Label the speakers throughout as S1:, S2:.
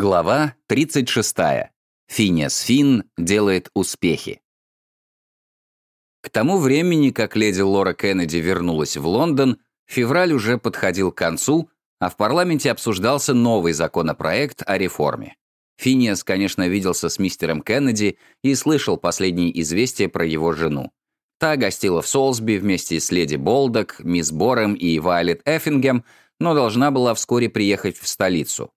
S1: Глава 36. Финиас Финн делает успехи. К тому времени, как леди Лора Кеннеди вернулась в Лондон, февраль уже подходил к концу, а в парламенте обсуждался новый законопроект о реформе. Финиас, конечно, виделся с мистером Кеннеди и слышал последние известия про его жену. Та гостила в Солсби вместе с леди Болдок, мисс Борем и Вайлет Эффингем, но должна была вскоре приехать в столицу.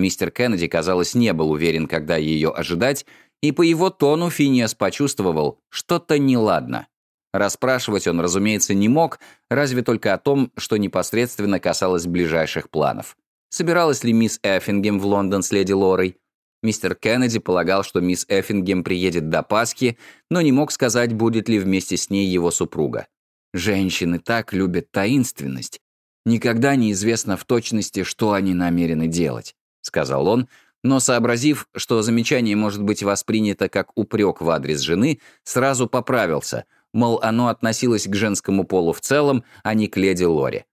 S1: Мистер Кеннеди, казалось, не был уверен, когда ее ожидать, и по его тону Финиас почувствовал, что-то неладно. Расспрашивать он, разумеется, не мог, разве только о том, что непосредственно касалось ближайших планов. Собиралась ли мисс Эффингем в Лондон с леди Лорой? Мистер Кеннеди полагал, что мисс Эффингем приедет до Пасхи, но не мог сказать, будет ли вместе с ней его супруга. Женщины так любят таинственность. Никогда не известно в точности, что они намерены делать. — сказал он, но, сообразив, что замечание может быть воспринято как упрек в адрес жены, сразу поправился, мол, оно относилось к женскому полу в целом, а не к леди Лоре.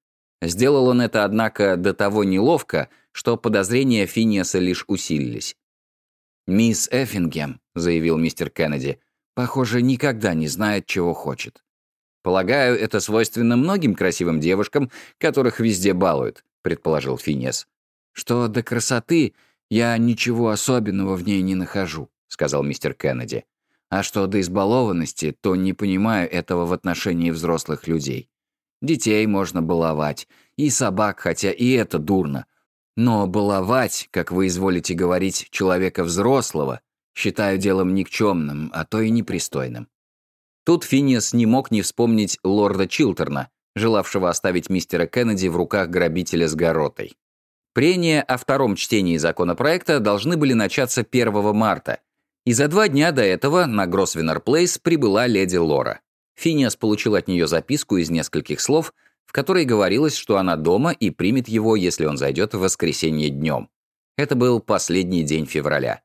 S1: Сделал он это, однако, до того неловко, что подозрения Финиаса лишь усилились. «Мисс Эффингем», — заявил мистер Кеннеди, — «похоже, никогда не знает, чего хочет». «Полагаю, это свойственно многим красивым девушкам, которых везде балуют», — предположил Финиас что до красоты я ничего особенного в ней не нахожу», — сказал мистер Кеннеди. «А что до избалованности, то не понимаю этого в отношении взрослых людей. Детей можно баловать, и собак, хотя и это дурно. Но баловать, как вы изволите говорить, человека взрослого, считаю делом никчемным, а то и непристойным». Тут Финиас не мог не вспомнить лорда Чилтерна, желавшего оставить мистера Кеннеди в руках грабителя с горотой. Прения о втором чтении законопроекта должны были начаться 1 марта, и за два дня до этого на Гросвеннер Плейс прибыла леди Лора. Финиас получил от нее записку из нескольких слов, в которой говорилось, что она дома и примет его, если он зайдет в воскресенье днем. Это был последний день февраля.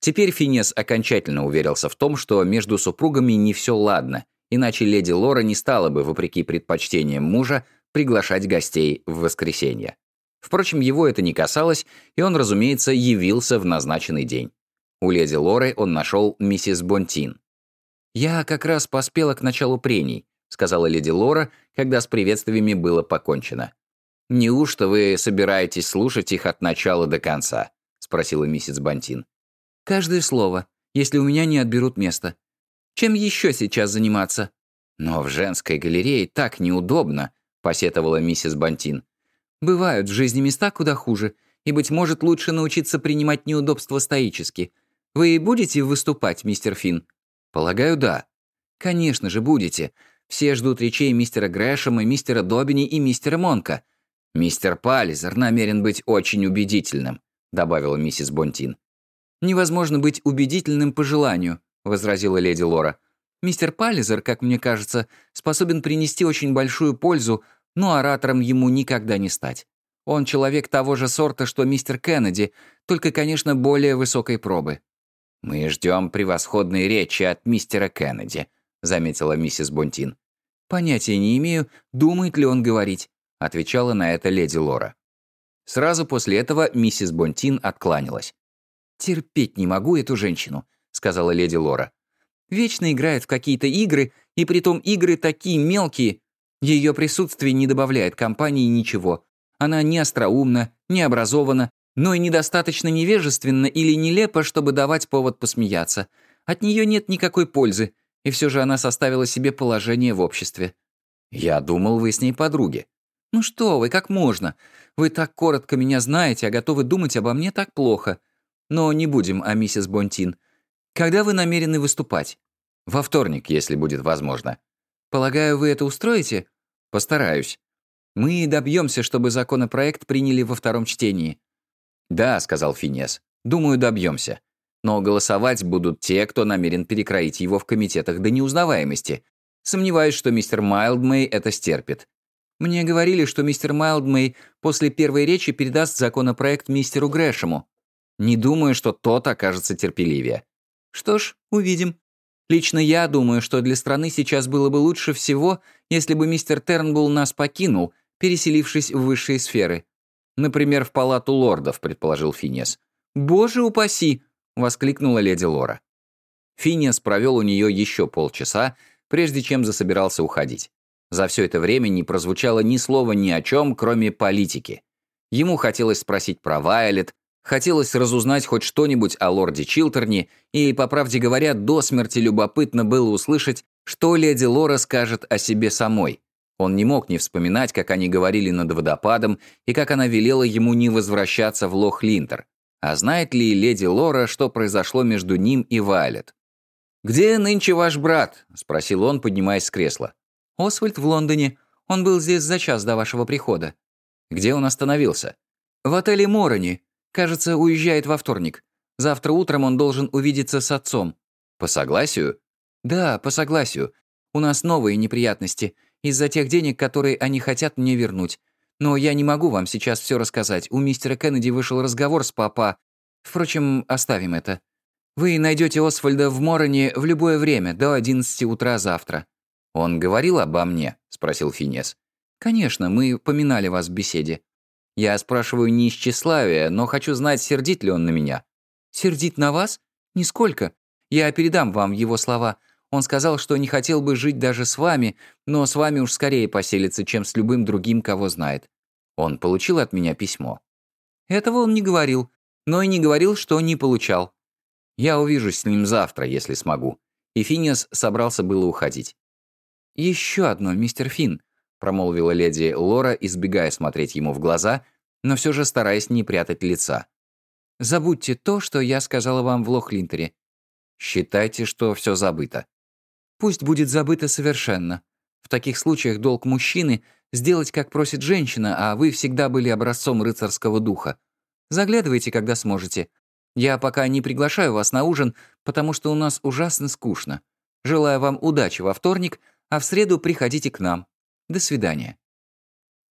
S1: Теперь Финиас окончательно уверился в том, что между супругами не все ладно, иначе леди Лора не стала бы, вопреки предпочтениям мужа, приглашать гостей в воскресенье. Впрочем, его это не касалось, и он, разумеется, явился в назначенный день. У леди Лоры он нашел миссис Бонтин. «Я как раз поспела к началу прений», — сказала леди Лора, когда с приветствиями было покончено. «Неужто вы собираетесь слушать их от начала до конца?» — спросила миссис Бонтин. «Каждое слово, если у меня не отберут место. Чем еще сейчас заниматься?» «Но в женской галерее так неудобно», — посетовала миссис Бонтин. Бывают в жизни места куда хуже, и, быть может, лучше научиться принимать неудобства стоически. Вы будете выступать, мистер Финн? Полагаю, да. Конечно же, будете. Все ждут речей мистера Грэшема, мистера Добини и мистера Монка. Мистер Паллизер намерен быть очень убедительным, добавила миссис Бонтин. Невозможно быть убедительным по желанию, возразила леди Лора. Мистер Паллизер, как мне кажется, способен принести очень большую пользу, но оратором ему никогда не стать. Он человек того же сорта, что мистер Кеннеди, только, конечно, более высокой пробы. «Мы ждем превосходной речи от мистера Кеннеди», — заметила миссис Бонтин. «Понятия не имею, думает ли он говорить», — отвечала на это леди Лора. Сразу после этого миссис Бонтин откланялась. «Терпеть не могу эту женщину», — сказала леди Лора. «Вечно играет в какие-то игры, и притом игры такие мелкие, ее присутствие не добавляет компании ничего. Она не остроумна, не образована, но и недостаточно невежественна или нелепа, чтобы давать повод посмеяться. От нее нет никакой пользы, и все же она составила себе положение в обществе. «Я думал, вы с ней подруги». «Ну что вы, как можно? Вы так коротко меня знаете, а готовы думать обо мне так плохо. Но не будем о миссис Бонтин. Когда вы намерены выступать?» «Во вторник, если будет возможно». Полагаю, вы это устроите? Постараюсь. Мы добьемся, чтобы законопроект приняли во втором чтении. Да, сказал Финес. Думаю, добьемся. Но голосовать будут те, кто намерен перекроить его в комитетах до неузнаваемости. Сомневаюсь, что мистер Майлдмей это стерпит. Мне говорили, что мистер Майлдмей после первой речи передаст законопроект мистеру Грэшему. Не думаю, что тот окажется терпеливее. Что ж, увидим. Лично я думаю, что для страны сейчас было бы лучше всего, если бы мистер Тернбулл нас покинул, переселившись в высшие сферы. Например, в палату лордов, предположил Финес. «Боже упаси!» — воскликнула леди Лора. Финиас провел у нее еще полчаса, прежде чем засобирался уходить. За все это время не прозвучало ни слова ни о чем, кроме политики. Ему хотелось спросить про Вайолет, хотелось разузнать хоть что-нибудь о лорде Чилтерне, и, по правде говоря, до смерти любопытно было услышать, что леди Лора скажет о себе самой. Он не мог не вспоминать, как они говорили над водопадом, и как она велела ему не возвращаться в Лох-Линтер. А знает ли леди Лора, что произошло между ним и Вайлет? «Где нынче ваш брат?» — спросил он, поднимаясь с кресла.
S2: «Освальд в Лондоне. Он был здесь за час до вашего прихода».
S1: «Где он остановился?»
S2: «В отеле Морони. Кажется, уезжает во вторник. Завтра утром он должен увидеться с отцом».
S1: «По согласию?»
S2: «Да, по согласию. У нас новые неприятности из-за тех денег, которые они хотят мне вернуть. Но я не могу вам сейчас все рассказать. У мистера Кеннеди вышел разговор с папа. Впрочем, оставим это. Вы найдете Освальда в Мороне в любое время, до 11 утра завтра».
S1: «Он говорил обо мне?» — спросил Финес.
S2: «Конечно, мы поминали вас в беседе».
S1: «Я спрашиваю не из тщеславия, но хочу знать, сердит ли он на меня».
S2: «Сердит на вас? Нисколько. Я передам вам его слова. Он сказал, что не хотел бы жить даже с вами, но с вами уж скорее поселится, чем с любым другим, кого знает.
S1: Он получил от меня письмо.
S2: Этого он не говорил, но и не говорил, что не получал.
S1: Я увижусь с ним завтра, если смогу. И Финиас собрался было уходить.
S2: «Еще одно, мистер Финн», — промолвила леди Лора, избегая смотреть ему в глаза, но все же стараясь не прятать лица. «Забудьте то, что я сказала вам в Лохлинтере.
S1: Считайте, что все забыто.
S2: Пусть будет забыто совершенно. В таких случаях долг мужчины — сделать, как просит женщина, а вы всегда были образцом рыцарского духа. Заглядывайте, когда сможете. Я пока не приглашаю вас на ужин, потому что у нас ужасно скучно. Желаю вам удачи во вторник, а в среду приходите к нам. До свидания».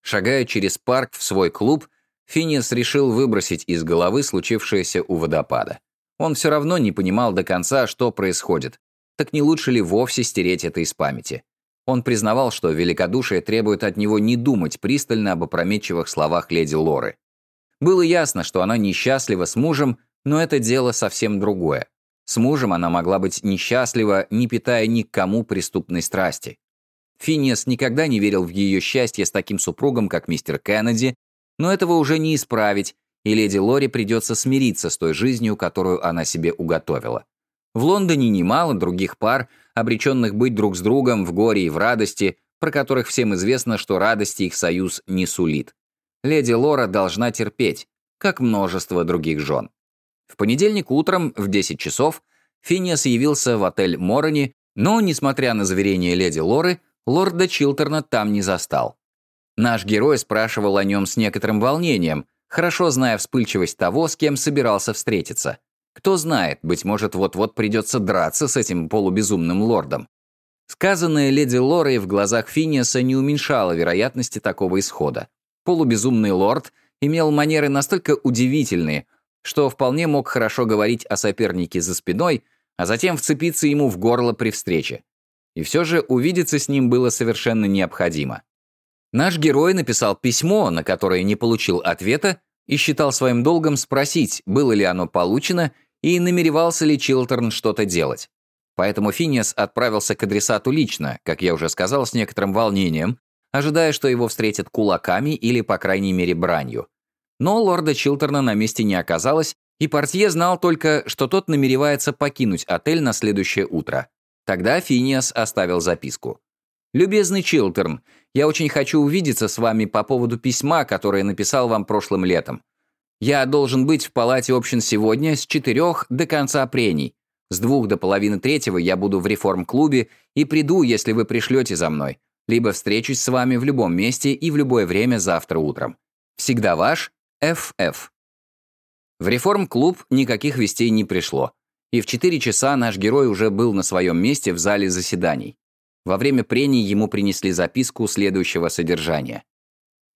S1: Шагая через парк в свой клуб, Финиас решил выбросить из головы случившееся у водопада. Он все равно не понимал до конца, что происходит, так не лучше ли вовсе стереть это из памяти? Он признавал, что великодушие требует от него не думать пристально об опрометчивых словах леди Лоры. Было ясно, что она несчастлива с мужем, но это дело совсем другое. С мужем она могла быть несчастлива, не питая ни к кому преступной страсти. Финиас никогда не верил в ее счастье с таким супругом, как мистер Кеннеди, но этого уже не исправить, и леди Лори придется смириться с той жизнью, которую она себе уготовила. В Лондоне немало других пар, обреченных быть друг с другом в горе и в радости, про которых всем известно, что радости их союз не сулит. Леди Лора должна терпеть, как множество других жен. В понедельник утром в 10 часов Финиас явился в отель Морони, но, несмотря на заверение леди Лоры, лорда Чилтерна там не застал. Наш герой спрашивал о нем с некоторым волнением, хорошо зная вспыльчивость того, с кем собирался встретиться. Кто знает, быть может, вот-вот придется драться с этим полубезумным лордом. Сказанное леди Лорой в глазах Финиаса не уменьшало вероятности такого исхода. Полубезумный лорд имел манеры настолько удивительные, что вполне мог хорошо говорить о сопернике за спиной, а затем вцепиться ему в горло при встрече. И все же увидеться с ним было совершенно необходимо. Наш герой написал письмо, на которое не получил ответа, и считал своим долгом спросить, было ли оно получено и намеревался ли Чилтерн что-то делать. Поэтому Финиас отправился к адресату лично, как я уже сказал, с некоторым волнением, ожидая, что его встретят кулаками или, по крайней мере, бранью. Но лорда Чилтерна на месте не оказалось, и портье знал только, что тот намеревается покинуть отель на следующее утро. Тогда Финиас оставил записку. «Любезный Чилтерн, я очень хочу увидеться с вами по поводу письма, которое написал вам прошлым летом. Я должен быть в палате общин сегодня с четырех до конца прений. С двух до половины третьего я буду в реформ-клубе и приду, если вы пришлете за мной. Либо встречусь с вами в любом месте и в любое время завтра утром. Всегда ваш Ф.Ф. В реформ-клуб никаких вестей не пришло. И в четыре часа наш герой уже был на своем месте в зале заседаний. Во время прений ему принесли записку следующего содержания.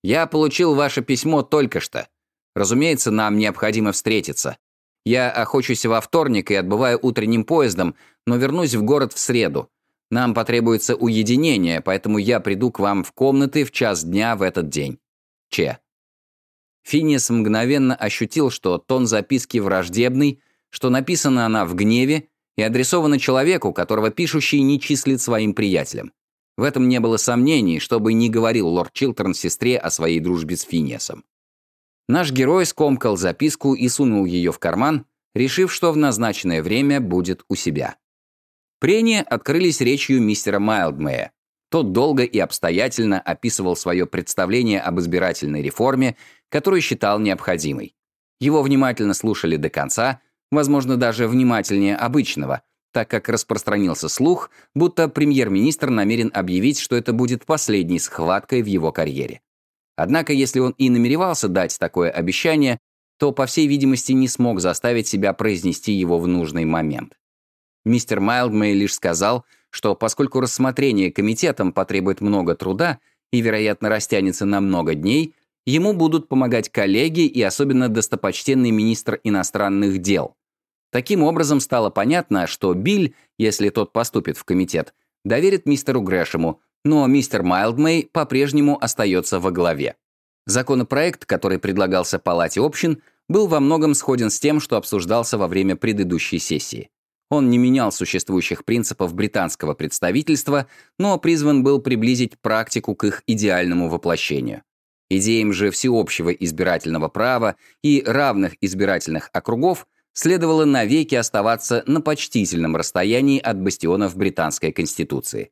S1: «Я получил ваше письмо только что. Разумеется, нам необходимо встретиться. Я охочусь во вторник и отбываю утренним поездом, но вернусь в город в среду. Нам потребуется уединение, поэтому я приду к вам в комнаты в час дня в этот день. Че. Финиас мгновенно ощутил, что тон записки враждебный, что написана она в гневе и адресована человеку, которого пишущий не числит своим приятелем. В этом не было сомнений, чтобы не говорил лорд Чилтерн сестре о своей дружбе с Финиасом. Наш герой скомкал записку и сунул ее в карман, решив, что в назначенное время будет у себя. Прения открылись речью мистера Майлдмея. Тот долго и обстоятельно описывал свое представление об избирательной реформе, которую считал необходимой. Его внимательно слушали до конца, возможно, даже внимательнее обычного, так как распространился слух, будто премьер-министр намерен объявить, что это будет последней схваткой в его карьере. Однако, если он и намеревался дать такое обещание, то, по всей видимости, не смог заставить себя произнести его в нужный момент. Мистер Майлдмей лишь сказал, что поскольку рассмотрение комитетом потребует много труда и, вероятно, растянется на много дней, ему будут помогать коллеги и особенно достопочтенный министр иностранных дел. Таким образом, стало понятно, что Биль, если тот поступит в комитет, доверит мистеру Грэшему, но мистер Майлдмей по-прежнему остается во главе. Законопроект, который предлагался Палате общин, был во многом сходен с тем, что обсуждался во время предыдущей сессии. Он не менял существующих принципов британского представительства, но призван был приблизить практику к их идеальному воплощению. Идеям же всеобщего избирательного права и равных избирательных округов следовало навеки оставаться на почтительном расстоянии от бастионов британской конституции.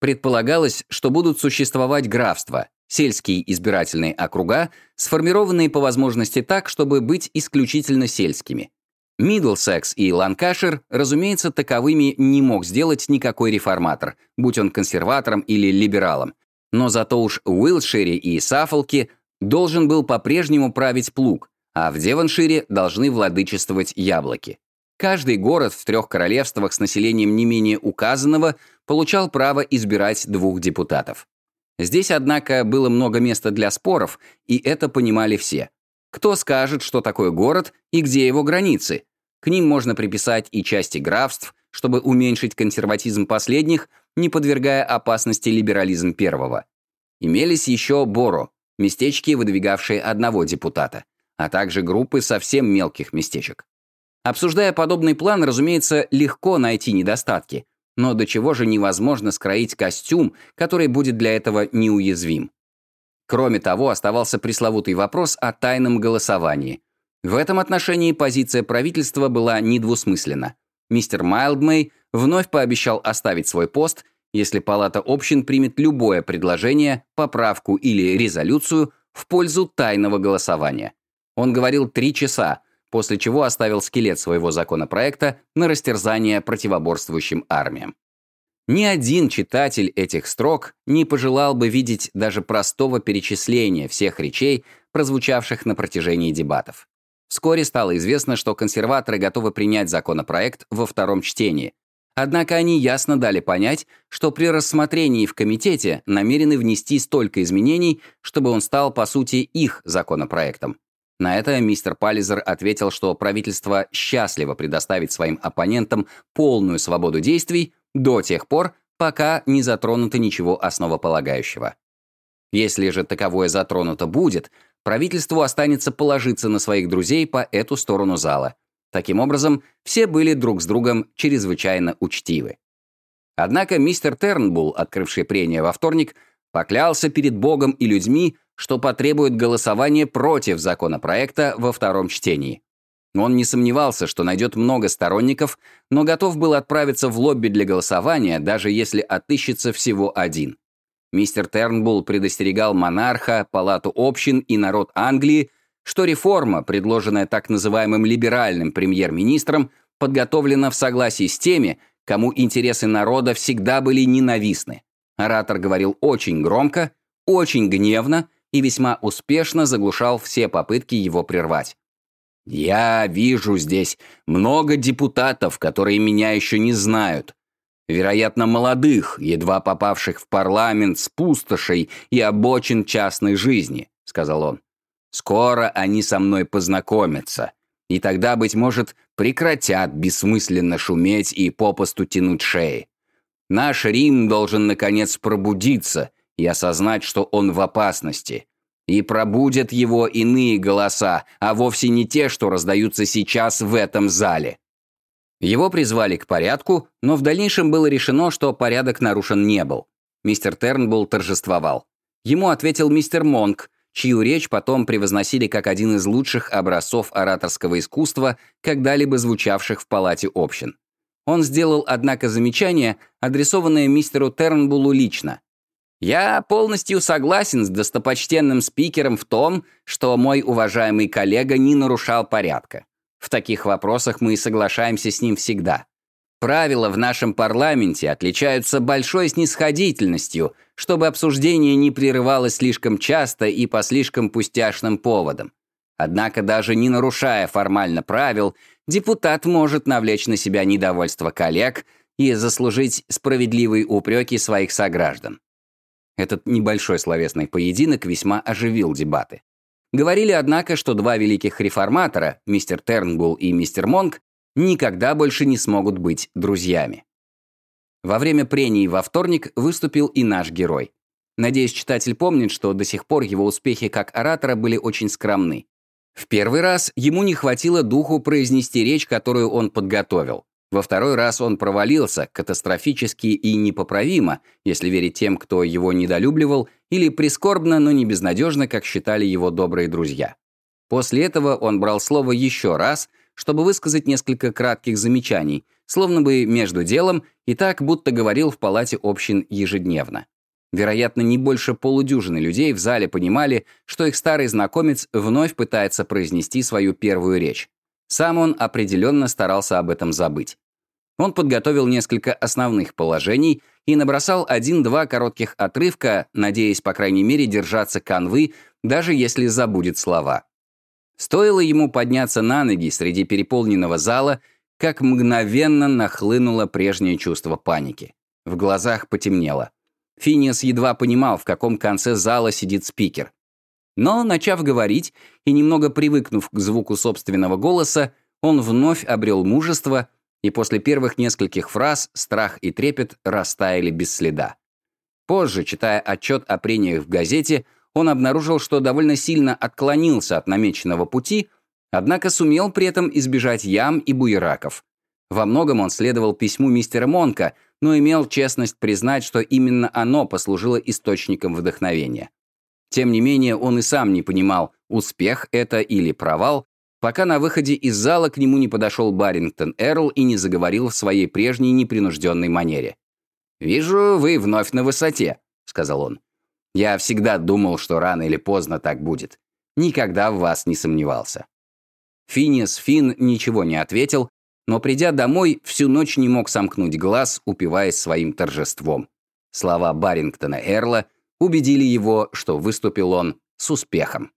S1: Предполагалось, что будут существовать графства, сельские избирательные округа, сформированные по возможности так, чтобы быть исключительно сельскими, Миддлсекс и Ланкашир, разумеется, таковыми не мог сделать никакой реформатор, будь он консерватором или либералом. Но зато уж Уилшире и Саффолке должен был по-прежнему править плуг, а в Девоншире должны владычествовать яблоки. Каждый город в трех королевствах с населением не менее указанного получал право избирать двух депутатов. Здесь, однако, было много места для споров, и это понимали все. Кто скажет, что такое город и где его границы? К ним можно приписать и части графств, чтобы уменьшить консерватизм последних, не подвергая опасности либерализм первого. Имелись еще Боро, местечки, выдвигавшие одного депутата, а также группы совсем мелких местечек. Обсуждая подобный план, разумеется, легко найти недостатки, но до чего же невозможно скроить костюм, который будет для этого неуязвим. Кроме того, оставался пресловутый вопрос о тайном голосовании. В этом отношении позиция правительства была недвусмысленна. Мистер Майлдмей вновь пообещал оставить свой пост, если Палата общин примет любое предложение, поправку или резолюцию в пользу тайного голосования. Он говорил три часа, после чего оставил скелет своего законопроекта на растерзание противоборствующим армиям. Ни один читатель этих строк не пожелал бы видеть даже простого перечисления всех речей, прозвучавших на протяжении дебатов. Вскоре стало известно, что консерваторы готовы принять законопроект во втором чтении. Однако они ясно дали понять, что при рассмотрении в комитете намерены внести столько изменений, чтобы он стал, по сути, их законопроектом. На это мистер Паллизер ответил, что правительство счастливо предоставит своим оппонентам полную свободу действий, до тех пор, пока не затронуто ничего основополагающего. Если же таковое затронуто будет, правительству останется положиться на своих друзей по эту сторону зала. Таким образом, все были друг с другом чрезвычайно учтивы. Однако мистер Тернбулл, открывший прения во вторник, поклялся перед Богом и людьми, что потребует голосования против законопроекта во втором чтении. Он не сомневался, что найдет много сторонников, но готов был отправиться в лобби для голосования, даже если отыщется всего один. Мистер Тернбулл предостерегал монарха, палату общин и народ Англии, что реформа, предложенная так называемым либеральным премьер-министром, подготовлена в согласии с теми, кому интересы народа всегда были ненавистны. Оратор говорил очень громко, очень гневно и весьма успешно заглушал все попытки его прервать. Я вижу здесь много депутатов, которые меня еще не знают. Вероятно, молодых, едва попавших в парламент с пустошей и обочин частной жизни, сказал он. Скоро они со мной познакомятся, и тогда, быть может, прекратят бессмысленно шуметь и попосту тянуть шеи. Наш Рим должен, наконец, пробудиться и осознать, что он в опасности. И пробудят его иные голоса, а вовсе не те, что раздаются сейчас в этом зале. Его призвали к порядку, но в дальнейшем было решено, что порядок нарушен не был. Мистер Тернбулл торжествовал. Ему ответил мистер Монк, чью речь потом превозносили как один из лучших образцов ораторского искусства, когда-либо звучавших в палате общин. Он сделал, однако, замечание, адресованное мистеру Тернбуллу лично. «Я полностью согласен с достопочтенным спикером в том, что мой уважаемый коллега не нарушал порядка. В таких вопросах мы соглашаемся с ним всегда. Правила в нашем парламенте отличаются большой снисходительностью, чтобы обсуждение не прерывалось слишком часто и по слишком пустяшным поводам. Однако даже не нарушая формально правил, депутат может навлечь на себя недовольство коллег и заслужить справедливые упреки своих сограждан. Этот небольшой словесный поединок весьма оживил дебаты. Говорили, однако, что два великих реформатора, мистер Тернбулл и мистер Монк, никогда больше не смогут быть друзьями. Во время прений во вторник выступил и наш герой. Надеюсь, читатель помнит, что до сих пор его успехи как оратора были очень скромны. В первый раз ему не хватило духу произнести речь, которую он подготовил. Во второй раз он провалился, катастрофически и непоправимо, если верить тем, кто его недолюбливал, или прискорбно, но не безнадежно, как считали его добрые друзья. После этого он брал слово еще раз, чтобы высказать несколько кратких замечаний, словно бы между делом, и так, будто говорил в палате общин ежедневно. Вероятно, не больше полудюжины людей в зале понимали, что их старый знакомец вновь пытается произнести свою первую речь. Сам он определенно старался об этом забыть. Он подготовил несколько основных положений и набросал один-два коротких отрывка, надеясь, по крайней мере, держаться канвы, даже если забудет слова. Стоило ему подняться на ноги среди переполненного зала, как мгновенно нахлынуло прежнее чувство паники. В глазах потемнело. Финиас едва понимал, в каком конце зала сидит спикер. Но, начав говорить и немного привыкнув к звуку собственного голоса, он вновь обрел мужество, и после первых нескольких фраз страх и трепет растаяли без следа. Позже, читая отчет о прениях в газете, он обнаружил, что довольно сильно отклонился от намеченного пути, однако сумел при этом избежать ям и буераков. Во многом он следовал письму мистера Монка, но имел честность признать, что именно оно послужило источником вдохновения. Тем не менее, он и сам не понимал, успех это или провал, пока на выходе из зала к нему не подошел Баррингтон Эрл и не заговорил в своей прежней непринужденной манере. «Вижу, вы вновь на высоте», — сказал он. «Я всегда думал, что рано или поздно так будет. Никогда в вас не сомневался». Финиас Фин ничего не ответил, но, придя домой, всю ночь не мог сомкнуть глаз, упиваясь своим торжеством. Слова Баррингтона Эрла — убедили его, что выступил он с успехом.